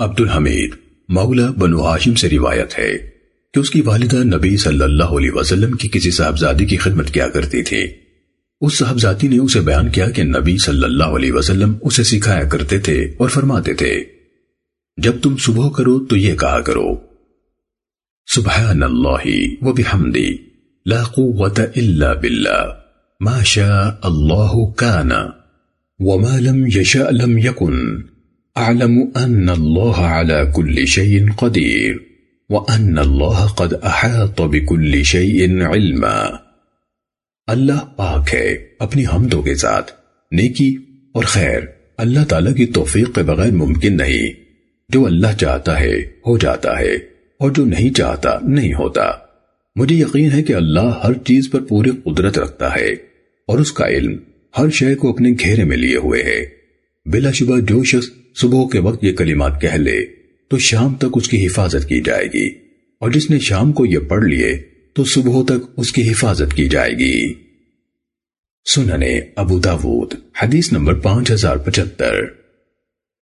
عبد الحمید مولا بنو ہاشم سے روایت ہے کہ اس کی والدہ نبی صلی اللہ علیہ وسلم کی کسی صاحبزادی کی خدمت کیا کرتی تھی۔ اس صاحبزادی نے اسے بیان کیا کہ نبی صلی اللہ علیہ وسلم اسے سکھایا کرتے تھے اور فرماتے تھے، جب تم صبح کرو تو یہ کہا کرو سبحان اللہ و بحمدی، لا قوة الا باللہ، ما شاء اللہ کانا، وما لم يشاء لم يكن اعلم ان اللہ على كل شيء قدیر وان اللہ قد احاط بكل شيء علما۔ اللہ پاک ہے اپنی حمدوں کے ساتھ، نیکی اور خیر۔ اللہ تعالیٰ کی توفیق کے بغیر ممکن نہیں۔ جو اللہ چاہتا ہے، ہو جاتا ہے۔ اور جو نہیں چاہتا، نہیں ہوتا۔ مجھے یقین ہے کہ اللہ ہر چیز پر پوری قدرت رکھتا ہے اور اس کا علم ہر شے کو اپنے گھیرے میں لیے ہوئے ہے۔ بلا شبہ جو شخص صبح کے وقت یہ کلمات کہہ لے، تو شام تک اس کی حفاظت کی جائے گی۔ اور جس نے شام کو یہ پڑھ لیے، تو صبح تک اس کی حفاظت کی جائے گی۔ سننے ابو داود، حدیث نمبر پانچ ہزار پچہتر۔